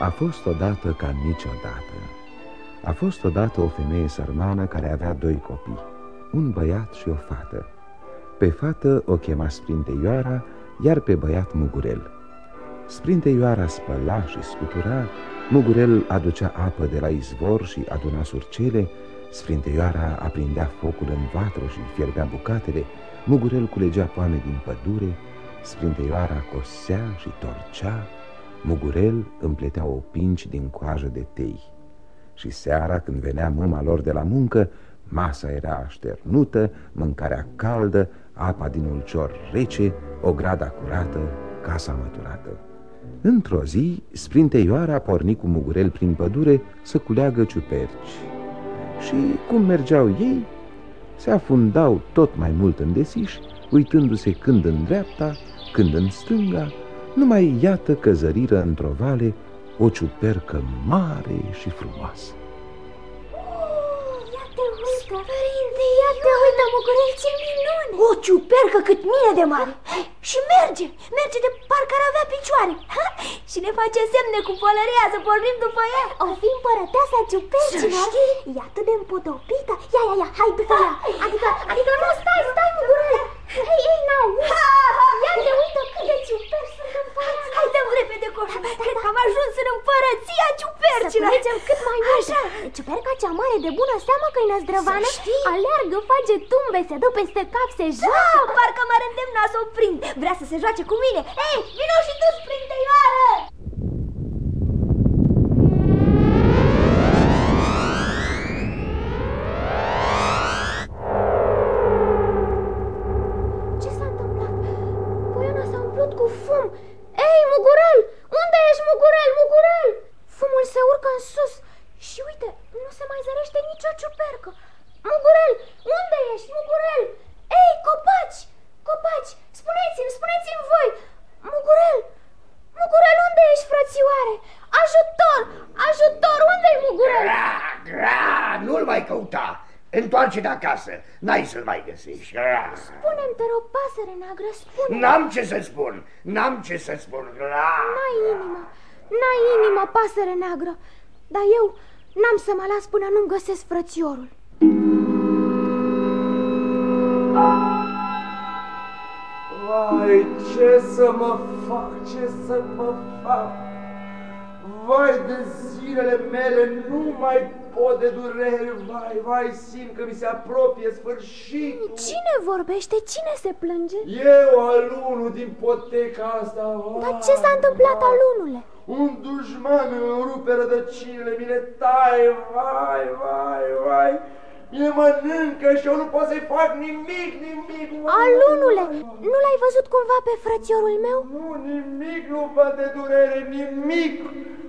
A fost odată ca niciodată. A fost odată o femeie sărmană care avea doi copii Un băiat și o fată. Pe fată o chema Sprinte Ioara Iar pe băiat Mugurel. Sprinte Ioara spăla și scutura Mugurel aducea apă de la izvor și aduna surcele Sprinte Ioara aprindea focul în vatră și fierbea bucatele Mugurel culegea poame din pădure Sprinte Ioara cosea și torcea Mugurel împletea o pinci din coajă de tei. Și seara când venea mama lor de la muncă Masa era așternută, mâncarea caldă, apa din ulcior rece, o grada curată, casa măturată. Într-o zi, Sprinteioara porni cu Mugurel prin pădure să culeagă ciuperci. Și cum mergeau ei, se afundau tot mai mult în desiș, uitându-se când în dreapta, când în stânga, numai iată că zăriră într-o vale o ciupercă mare și frumoasă. Părinte, iată, uite, mugurel, ce minune! O ciupercă cât mine de mare! Și merge, merge de parcă ar avea picioare ha? Și ne face semne cu pălăria să pornim după ea O fi împărăteasa ciupercilor E atât de împodobită Ia, ia, ia, hai după ea Adică, adică nu, stai, stai, mugurel Ei, ei, n-au Ia te uită cât de ciuperci sunt în fața Hai, dăm repede coș da, da, da, Cred că am ajuns în împărăția ciupercilor Să mergem cât mai mult Așa. Ciuperca cea mare de bună seamă că e năzdrăvană Aleargă, face tumbe, se dă peste cap, se joacă. da, Parcă m-ar îndemna să o prind. Vrea să se joace cu mine. Ei, vino și tu, sprinteioară! Întoarce-te acasă, n-ai să-l mai găsești. Spune-mi, te rog, pasăre neagră, spune N-am ce să spun, n-am ce să spun. N-ai inimă, n-ai inimă, pasăre neagră. Dar eu n-am să mă las până nu-mi găsesc frățiorul. Vai, ce să mă fac, ce să mă fac? Vai de zilele mele, nu mai pot de durere, vai, vai, simt că mi se apropie sfârșitul. Cine vorbește? Cine se plânge? Eu, alunul din poteca asta, vai. Dar ce s-a întâmplat, alunule? Un dușman îmi rupe rădăcinile, mine tai, vai, vai, vai. Mine mănâncă și eu nu pot să-i fac nimic, nimic. Alunule, nu l-ai văzut cumva pe frățiorul meu? Nu, nimic nu văd de durere, nimic.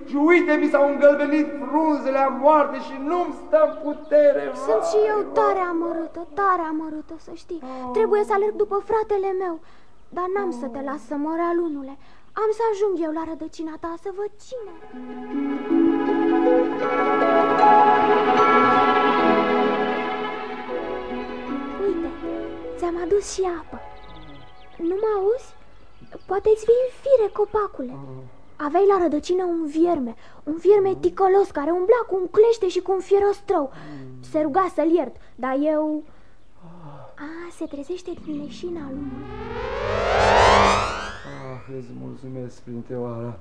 Și uite, mi s-au îngălbenit frunzele a moarte și nu-mi stă în putere. Vai. Sunt și eu tare amărâtă, tare amărâtă, să știi. Trebuie să alerg după fratele meu. Dar n-am să te las să mori, alunule. Am să ajung eu la rădăcina ta să văd cine. Uite, ți-am adus și apă. Nu mă auzi? Poate-ți vii în fire, copacule. Aveai la rădăcină un vierme, un vierme ticălos care umbla cu un clește și cu un fierostrău. Se ruga să-l iert, dar eu... A, se trezește din leșina lui. Ah, îți mulțumesc, Printeoara.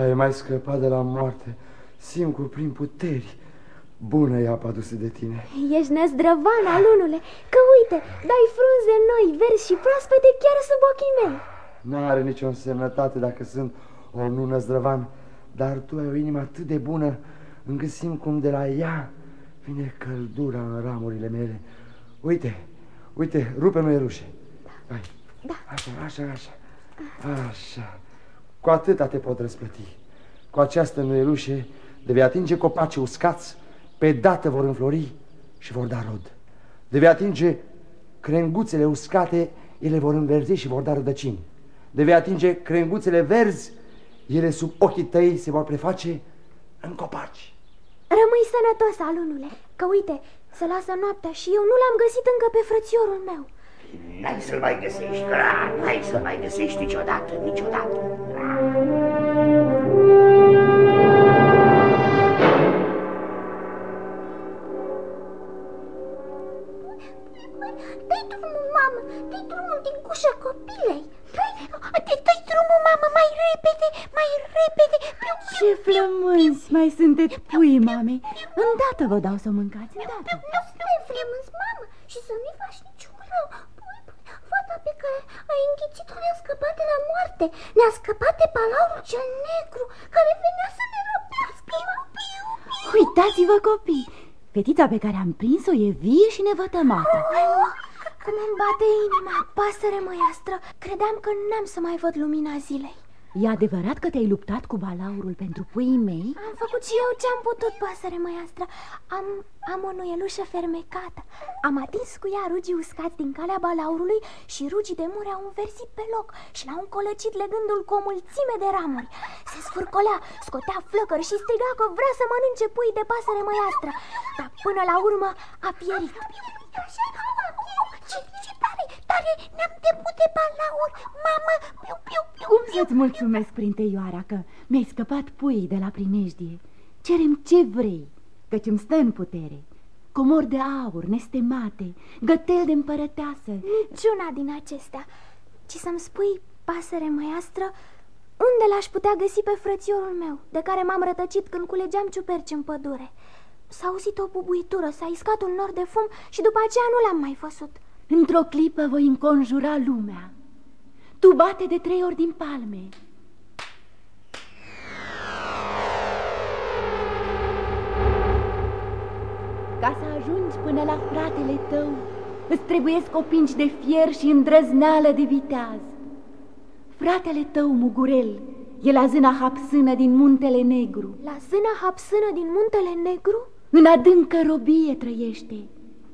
Ai mai scăpat de la moarte. Simt cu prin puteri. Bună e apa adusă de tine. Ești năzdrăvan, alunule, că uite, dai frunze noi, verzi și proaspete chiar sub ochii mei. N-are nicio însemnătate dacă sunt o nu năzdrăvan, dar tu ai o inimă atât de bună încât simt cum de la ea vine căldura în ramurile mele. Uite, uite, rupe măierușe. Hai, Da. așa, așa, așa, așa. Cu atâta te pot răsplăti. Cu această nuielușe de vei atinge copacii uscați, pe dată vor înflori și vor da rod. De vei atinge crenguțele uscate, ele vor înverzi și vor da rădăcini. De vei atinge crenguțele verzi, ele sub ochii tăi se vor preface în copaci. Rămâi sănătos, alunule, că uite, se lasă noaptea și eu nu l-am găsit încă pe frățiorul meu. N-ai să-l mai găsești, n-ai să-l mai găsești niciodată, niciodată. Dă-i drumul, mamă, dă-i drumul din cușa copilei. Dă flămânzi mai sunteți pui, mame. Îndată vă dau să mâncați, îndată. Nu suntem flămânzi, mamă, și să nu-i faci niciun rău. Fata pe care ai înghițit-o ne-a scăpat de la moarte. Ne-a scăpat de palaurul cel negru, care venea să ne răpească. Uitați-vă, copii, fetița pe care am prins-o e vie și nevătămată. Oh, cum îmi bate inima, pasăre măiastră. Credeam că n-am să mai văd lumina zilei. E adevărat că te-ai luptat cu balaurul pentru puii mei? Am făcut și eu ce am putut, pasăre măiastră. Am, am o nuielușă fermecată. Am atins cu ea rugii uscați din calea balaurului și rugii de mure au înversit pe loc și l-au încolăcit legându-l cu o mulțime de ramuri. Se scurcolea, scotea flăcări și striga că vrea să mănânce pui de pasăre măiastră. Dar până la urmă a pierit. Așa, ce, ce tare, tare, ne-am temut de balaur, mamă, piu, piu, piu, Cum să-ți mulțumesc, printeioara, că mi-ai scăpat puii de la primejdie? Cerem ce vrei, căci îmi stă în putere. Comor de aur, nestemate, gătel de împărăteasă. Niciuna din acestea, ci să-mi spui, pasăre măiastră, unde l-aș putea găsi pe frățiorul meu, de care m-am rătăcit când culegeam ciuperci în pădure? S-a auzit o bubuitură, s-a iscat un nor de fum și după aceea nu l-am mai văzut. Într-o clipă voi înconjura lumea. Tu bate de trei ori din palme. Ca să ajungi până la fratele tău, îți trebuiesc copinci de fier și îndrăzneală de viteaz. Fratele tău, Mugurel, e la zâna hapsână din muntele negru. La zâna hapsână din muntele negru? În adâncă robie trăiește,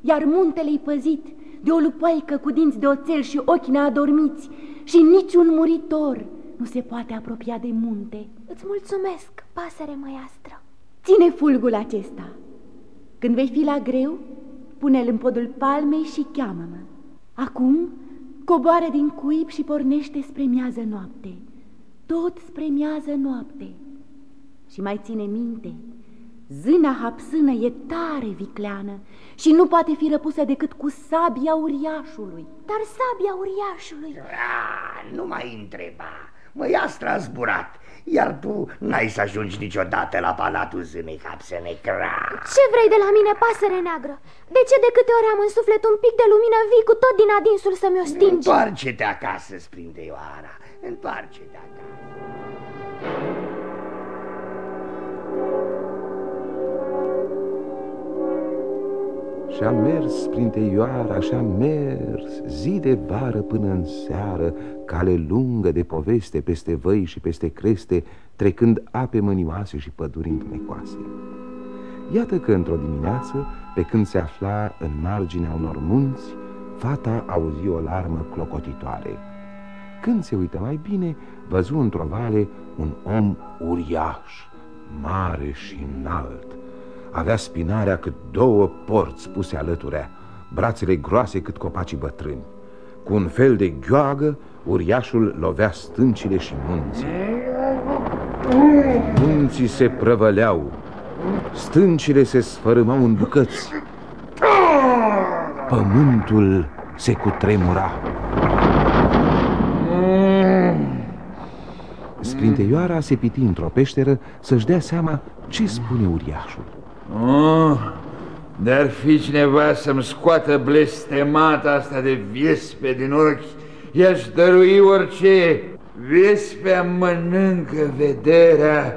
iar muntele-i păzit de o lupoaică cu dinți de oțel și ochi neadormiți și niciun muritor nu se poate apropia de munte. Îți mulțumesc, pasăre măiastră. Ține fulgul acesta. Când vei fi la greu, pune-l în podul palmei și cheamă-mă. Acum coboară din cuib și pornește spre miază noapte. Tot spre miază noapte. Și mai ține minte, zâna hapsână e tare vicleană și nu poate fi răpusă decât cu sabia uriașului. Dar sabia uriașului... A, nu mai întreba. Măiastra a zburat, iar tu n-ai să ajungi niciodată la palatul zânei hapsene cra. Ce vrei de la mine, pasăre neagră? De ce de câte ori am în suflet un pic de lumină vii cu tot din adinsul să-mi o stingi? Întoarce-te acasă, sprinte Ioara, întoarce-te acasă. Și am mers printre ioara și am mers zi de vară până în seară, cale lungă de poveste peste văi și peste creste, trecând ape mănioase și păduri întunecoase. Iată că într-o dimineață, pe când se afla în marginea unor munți, fata auzi o larmă clocotitoare. Când se uită mai bine, văzu într-o vale un om uriaș, mare și înalt, avea spinarea cât două porți puse alăturea, brațele groase cât copacii bătrâni. Cu un fel de gheoagă, uriașul lovea stâncile și munții. Munții se prăvăleau, stâncile se sfărâmau în bucăți, pământul se cutremura. Sprinteioara se piti într-o peșteră să-și dea seama ce spune uriașul. Oh, dar fi cineva să-mi scoată blestemata asta de viespe din ochi, i-aș dărui orice. Viespea mănâncă vederea,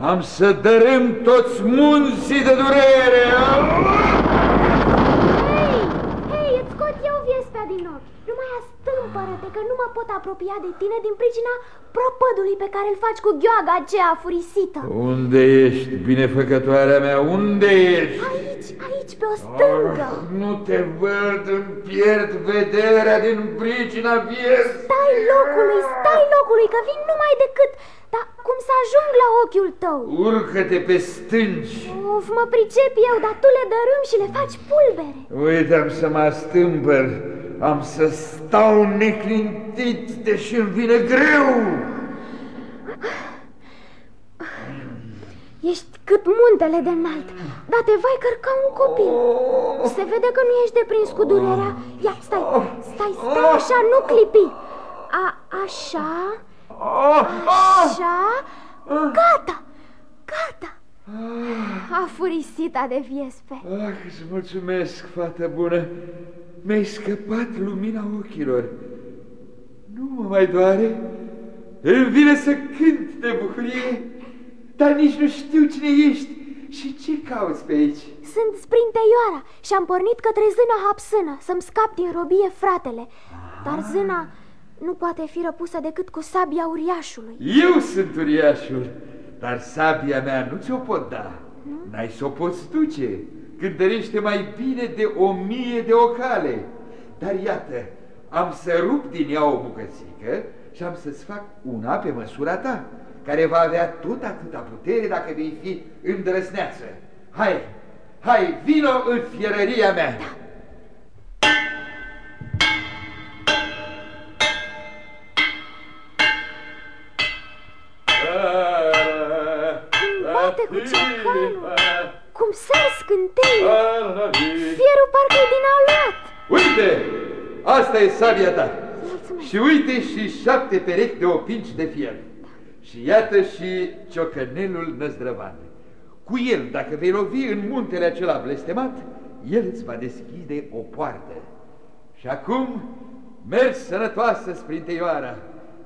am să dărâm toți munții de durere. Hei, hei, îți scot eu viespea din ochi. Nu mai astâmpără-te că nu mă pot apropia de tine din pricina propădului pe care îl faci cu gheoaga aceea furisită. Unde ești, binefăcătoarea mea, unde ești? Aici, aici, pe o stângă. Oh, nu te văd, îmi pierd vederea din pricina viespei. Stai locului, stai locului, că vin numai decât... Dar cum să ajung la ochiul tău? Urcă-te pe stânci. Of, mă pricep eu, dar tu le dărâm și le faci pulbere. Uite, am să mă astâmpăr, am să stau neclintit, deși îmi vine greu. Ești cât muntele de înalt, dar te vai cărca un copil. Se vede că nu ești deprins cu durerea. Ia, stai, stai, stai așa, nu clipi. A, așa, așa, gata, gata. A furisita de viespe. Ah, îți mulțumesc, fată bună. Mi-ai scăpat lumina ochilor. Nu mă mai doare. Îmi vine să cânt de bucurie, dar nici nu știu cine ești și ce cauți pe aici. Sunt sprinteioara și am pornit către zâna hapsână să-mi scap din robie fratele. Dar zâna nu poate fi răpusă decât cu sabia uriașului. Eu sunt uriașul, dar sabia mea nu ți-o pot da. N-ai să o poți duce. Cântărește mai bine de o mie de ocale. Dar iată, am să rup din ea o bucățică și am să-ți fac una pe măsura ta, care va avea tot atâta putere dacă vei fi îndrăsneață. Hai, hai, vino în fierăria mea! Da. Bate cu ceacanul, cum sar scânteile, fierul parcă e din aluat. Uite, asta e sabia ta. Și uite și șapte perechi de opinci de fier. Și iată și ciocănelul năzdrăvan. Cu el, dacă vei lovi în muntele acela blestemat, el îți va deschide o poartă. Și acum, mergi sănătoasă, sprinteioara.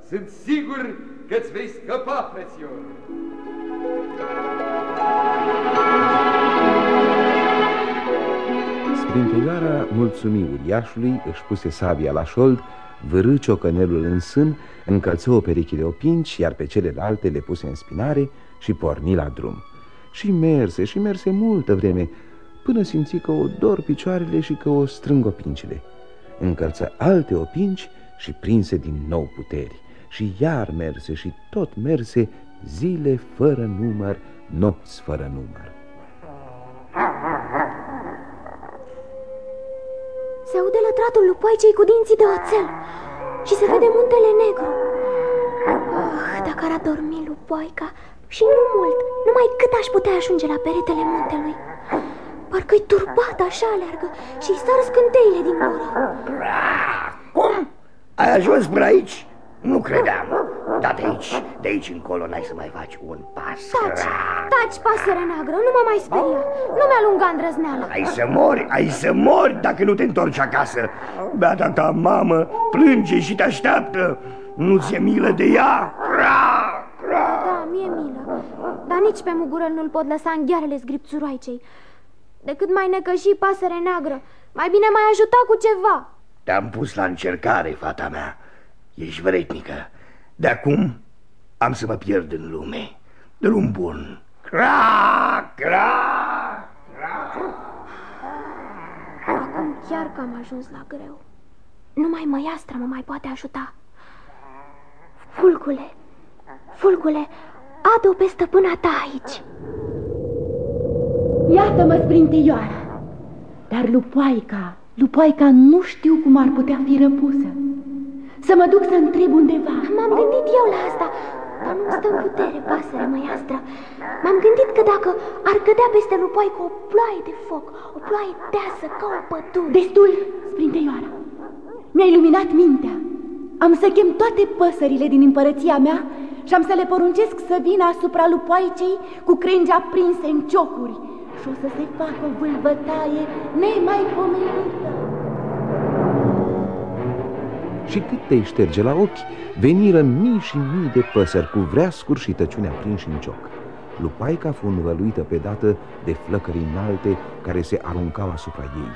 Sunt sigur că îți vei scăpa, prețior. Sprinteioara mulțumi uriașului, își puse sabia la șold vârâ ciocănelul în sân, încălță o pereche de opinci, iar pe celelalte le puse în spinare și porni la drum. Și merse, și merse multă vreme, până simți că o dor picioarele și că o strâng opincile. Încălță alte opinci și prinse din nou puteri. Și iar merse și tot merse zile fără număr, nopți fără număr. Aude lătratul lupoaicei cu dinții de oțel și se vede muntele negru. Oh, dacă ar adormi lupoaica și nu mult, numai cât aș putea ajunge la peretele muntelui. Parcă-i turbat așa aleargă și sar scânteile din gură. Cum? Ai ajuns până aici? Nu credeam. Dar de aici, de aici încolo n-ai să mai faci un pas. Taci, taci, pasăre neagră, nu mă mai speria. Nu mi-alunga îndrăzneală. Ai să mori, ai să mori dacă nu te întorci acasă. Beata ta mamă plânge și te așteaptă. Nu ți-e milă de ea? Cra, cra. Da, mi-e milă. Dar nici pe mugurăl nu-l pot lăsa în ghearele zgripțuroaicei. Decât mai necăși pasăre neagră. Mai bine mai ajuta cu ceva. Te-am pus la încercare, fata mea. Ești vrednică. De acum am să mă pierd în lume. Drum bun. Cra, cra, cra. Acum chiar că am ajuns la greu. Numai măiastra mă mai poate ajuta. Fulgule, Fulgule, adu pe stăpâna ta aici. Iată-mă, sprinteioara. Dar lupoaica, lupoaica nu știu cum ar putea fi răpusă. Să mă duc să întreb undeva. M-am gândit eu la asta, dar nu stă în putere, pasăre măiastră. M-am gândit că dacă ar cădea peste lupoi cu o ploaie de foc, o ploaie deasă ca o pădure... Destul, sprinteioara. Mi-ai luminat mintea. Am să chem toate păsările din împărăția mea și am să le poruncesc să vină asupra lupoaicei cu crengi aprinse în ciocuri și o să se facă o vâlvătaie nemaipomenită. Și cât te șterge la ochi, veniră mii și mii de păsări cu vreascuri și tăciune aprinși în cioc. Lupaica fu învăluită pe dată de flăcări înalte care se aruncau asupra ei.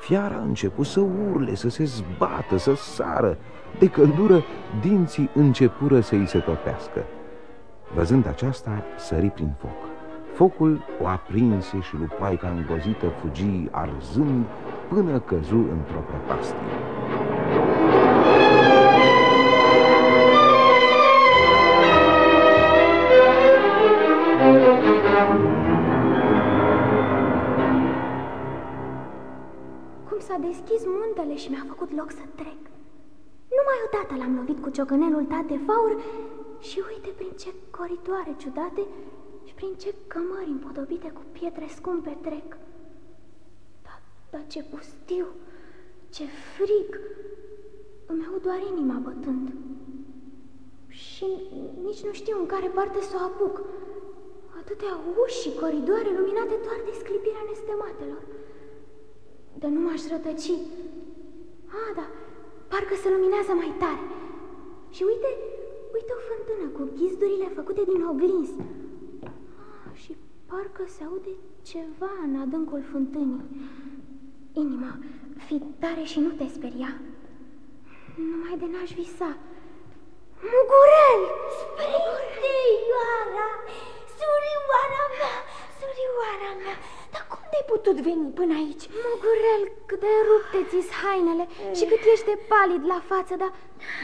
Fiara a început să urle, să se zbată, să sară. De căldură, dinții începură să îi se topească. Văzând aceasta, sări prin foc. Focul o aprinse și lupaica îngrozită fugi arzând până căzu într-o prăpastie. Muntele și mi-a făcut loc să trec. Numai odată l-am lovit cu ciocănelul tate faur și uite prin ce coridoare ciudate prin ce cămări împodobite cu pietre scumpe trec. Dar, dar ce pustiu, ce frig, îmi aud doar inima bătând. Și nici nu știu în care parte să o apuc. Atâtea uși și coridoare luminate doar de sclipirea nestematelor. Dar nu m-aș rătăci. Ah, da, parcă se luminează mai tare. Și uite, uite o fântână cu ghizdurile făcute din oglinzi. Ah, și parcă se aude ceva în adâncul fântânii. Inima, fi tare și nu te speria. Numai de n-aș visa. Mugurel! Sprinte, Ioara! Surioara mea! Surioara mea! Dar cum de-ai putut veni până aici? Mugurel, cât de rupte ți hainele și cât ești de palid la față, dar,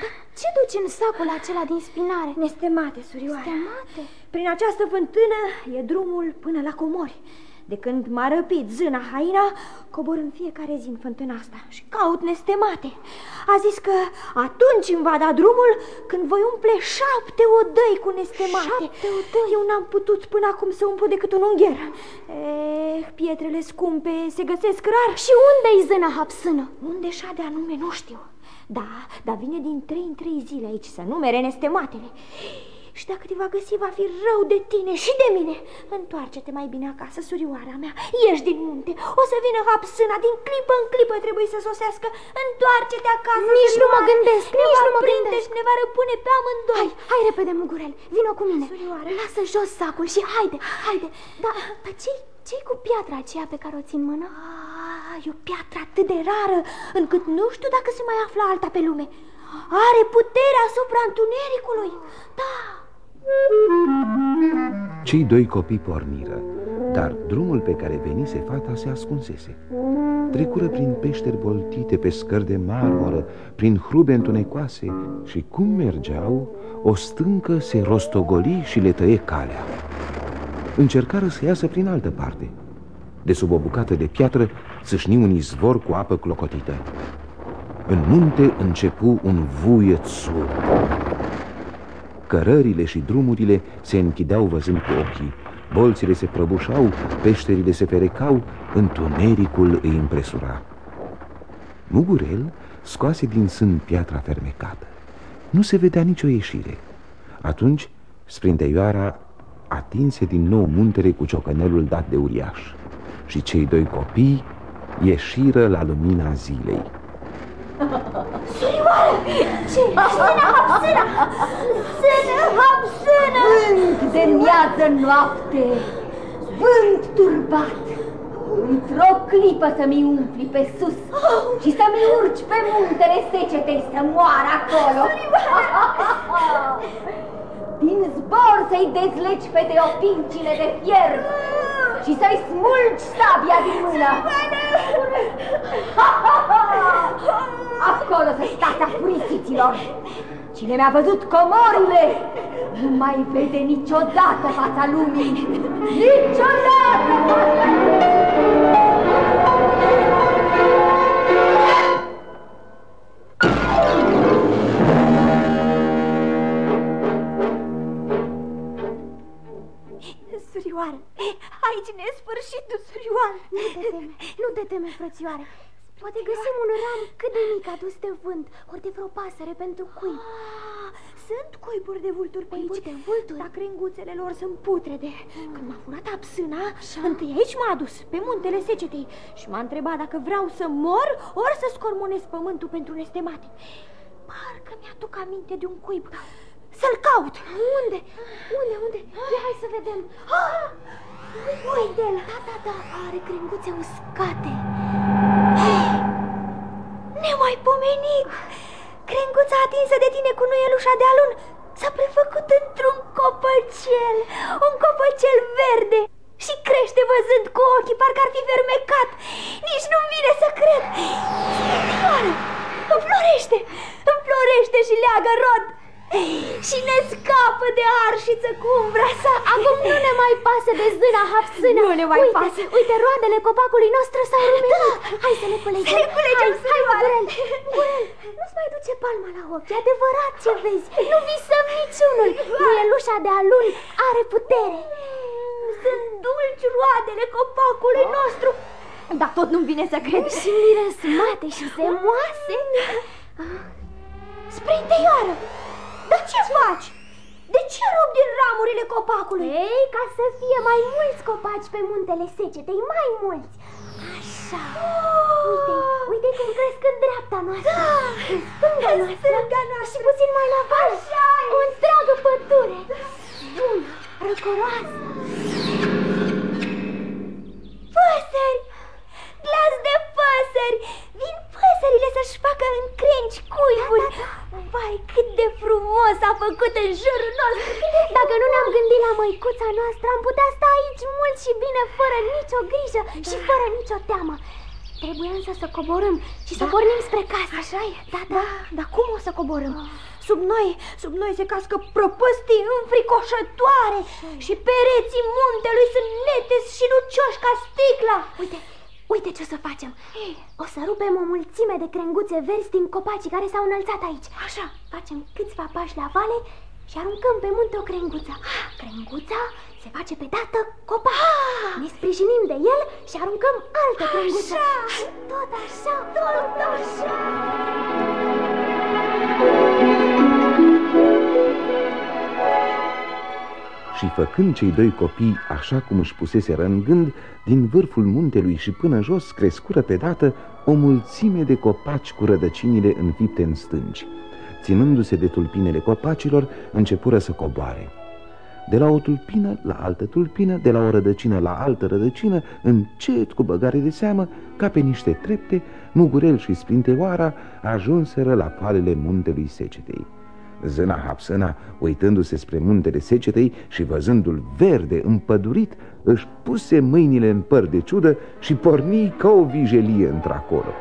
dar ce duci în sacul acela din spinare? Nestemate, surioara. Stemate? Prin această fântână e drumul până la comori. De când m-a răpit zâna haina, cobor în fiecare zi în fântâna asta și caut nestemate. A zis că atunci îmi va da drumul când voi umple șapte odăi cu nestemate. Șapte odăi? Eu n-am putut până acum să umplu decât un ungher. Eh, pietrele scumpe se găsesc rar. Și unde-i zâna hapsână? Unde și de anume nu știu. Da, dar vine din trei în trei zile aici să numere nestematele. Și dacă te va găsi, va fi rău de tine și de mine. Întoarce-te mai bine acasă, surioara mea. Ieși din munte. O să vină hapsâna. Din clipă în clipă trebuie să sosească. Întoarce-te acasă, Nici nu mă surioară. gândesc, Ne nici va nu mă prinde gândesc. și ne va răpune pe amândoi. Hai, hai repede, Mugurel, vino cu mine. Surioară. Lasă jos sacul și haide, haide. Da, dar ce-i ce cu piatra aceea pe care o țin în mână? Ah, e o piatră atât de rară, încât nu știu dacă se mai află alta pe lume. Are putere asupra întunericului. Da, Cei doi copii porniră, dar drumul pe care venise fata se ascunsese. Trecură prin peșteri boltite, pe scări de marmură, prin hrube întunecoase și cum mergeau, o stâncă se rostogoli și le tăie calea. Încercară să iasă prin altă parte. De sub o bucată de piatră țâșni un izvor cu apă clocotită. În munte începu un vuiet surd. Cărările și drumurile se închideau văzând cu ochii, bolțile se prăbușau, peșterile se ferecau, întunericul îi impresura. Mugurel scoase din sân piatra fermecată. Nu se vedea nicio ieșire. Atunci, sprinteioara atinse din nou muntele cu ciocănelul dat de uriaș și cei doi copii ieșiră la lumina zilei. Ce? Sână, hapsână! Sână, hapsână! Vânt de miază noapte, vânt turbat, într-o clipă să-mi umfli pe sus și să-mi urci pe muntele secetei să moară acolo. Din zbor să-i dezlegi pe teopincile de fier și să-i smulgi sabia din mână. Acolo să stați afurisiților. Cine mi-a văzut comorile nu mai vede niciodată fața lumii. Niciodată fața lumii! Surioară, aici ne sfârșitul, surioară. Nu te teme, nu te teme, frățioare. Poate găsim un ram cât de mic adus de vânt, ori de vreo pasăre pentru cuib. Ah, sunt cuiburi de vulturi pe Cuiburi aici. de vulturi? Dar crenguțele lor sunt putrede. Când m-a furat apsâna, întâi aici m-a adus, pe muntele secetei, și m-a întrebat dacă vreau să mor, ori să scormonesc pământul pentru nestemate. Parcă mi-aduc aminte de un cuib. Să-l caut. Unde? Unde, unde? Ia, hai să vedem. Ah! Uite-l! Da, da, da, are crenguțe uscate. Nemaipomenit! Crenguța atinsă de tine cu nuielușa de alun s-a prefăcut într-un copăcel, un copăcel verde și crește văzând cu ochii, parcă ar fi fermecat. Nici nu-mi vine să cred. Floare, înflorește, înflorește și leagă rod și ne scapă de arșiță cu umbra sa. Acum nu ne mai pasă de zâna hapsână. Nu ne mai uite, pasă. Uite, roadele copacului nostru s-au rumenit. Hai să le culegem. Să le culegem, hai, hai, surioară. Mugurel, Mugurel, nu-ți mai duce palma la ochi. E adevărat ce vezi. Nu visăm niciunul. Mielușa de alun are putere. sunt dulci roadele copacului nostru. Dar tot nu-mi vine să cred. Și mirăsmate și semoase. Sprinteioară, dar ce faci? De ce rup din ramurile copacului? Ei, ca să fie mai mulți copaci pe muntele secetei, mai mulți. Așa. Uite, uite cum cresc în dreapta noastră. Da. În stânga În noastră. stânga noastră. Și puțin mai la val. Așa e. O întreagă pădure. Bună, răcoroasă. Păsări! Glas de păsări! Vin păsările să-și facă în crengi cuiburi. Vai, cât de frumos a făcut în jurul nostru! Dacă nu ne-am gândit la măicuța noastră, am putea sta aici mult și bine, fără nicio grijă și fără nicio teamă. Trebuie însă să coborâm și să pornim spre casă. Așa e? Da, da. Dar cum o să coborâm? Sub noi, sub noi se cască prăpăstii înfricoșătoare și pereții muntelui sunt neteți și lucioși ca sticla. Uite, uite ce o să facem. O să rupem o mulțime de crenguțe verzi din copacii care s-au înălțat aici. Așa. Facem câțiva pași la vale și aruncăm pe munte o crenguță. Crenguța se face pe dată copac. Ne sprijinim de el și aruncăm altă crenguță. Așa. Tot așa, tot așa. Și făcând cei doi copii așa cum își puseseră în gând, din vârful muntelui și până jos crescură pe dată o mulțime de copaci cu rădăcinile înfipte în stânci. Ținându-se de tulpinele copacilor, începură să coboare. De la o tulpină la altă tulpină, de la o rădăcină la altă rădăcină, încet, cu băgare de seamă, ca pe niște trepte, Mugurel și Sprinteoara ajunseră la palele muntelui secetei. Zâna Hapsâna, uitându-se spre muntele secetei și văzându-l verde, împădurit, își puse mâinile în păr de ciudă și porni ca o vijelie într-acolo.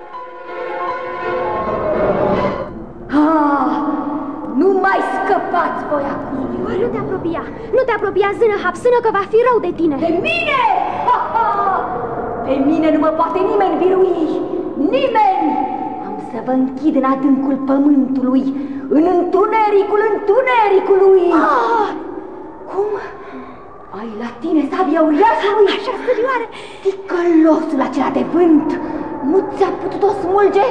Ah, nu mai scăpați voi acum! Nu te apropia, nu te apropia, zână hapsână, că va fi rău de tine. De mine! Ha, ha! Pe mine nu mă poate nimeni birui! Nimeni! Am să vă închid în adâncul pământului, în întunericul întunericului! Ah! Cum? Ai la tine sabia uriașului? Așa, sărioară! Ticălosul acela de vânt nu ți-a putut-o smulge?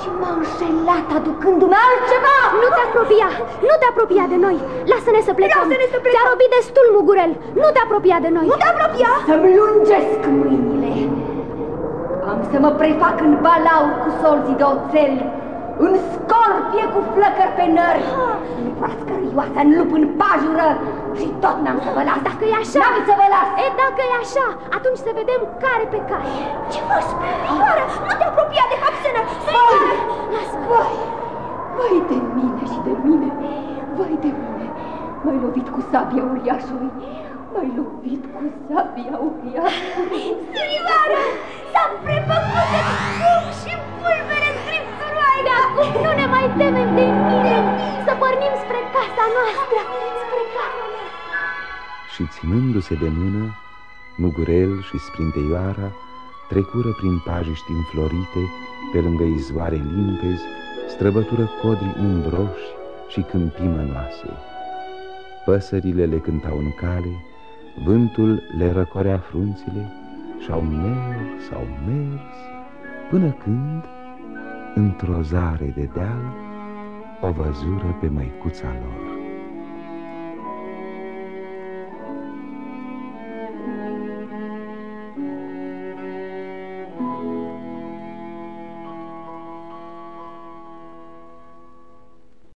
Și m-a înșelat aducându-mi altceva! Nu te apropia, nu te apropia de noi. Lasă-ne să plecăm. Lasă-ne să plecăm. Ți-a robit destul, Mugurel. Nu te apropia de noi. Nu te apropia! Să-mi lungesc mâinile. Am să mă prefac în balaur cu solzii de oțel, în scorpie cu flăcări pe nări, în proască rioasă, în lup în pajură și tot n-am să vă las. Dacă e așa... N-am să vă las. E, dacă e așa, atunci să vedem care pe care. Ce faci, Sprinteioară? Nu te apropia de hapsână! Vai, Lasă. vai, vai de mine și de mine, vai de mine. M-ai lovit cu sabia uriașului, m-ai lovit cu sabia uriașului. Sărioară! S-a prefăcut de fum și pulbere scripturoare! Acum nu ne mai temem de nimeni. Să pornim spre casa noastră. Spre casa noastră. Și ținându-se de mână, Mugurel și Sprinteioara trecură prin pajiști înflorite, pe lângă izvoare limpezi, străbătură codri umbroși și câmpii mănoase. Păsările le cântau în cale, vântul le răcorea frunțile și-au mers, au mers, până când, într-o zare de deal, o văzură pe măicuța lor.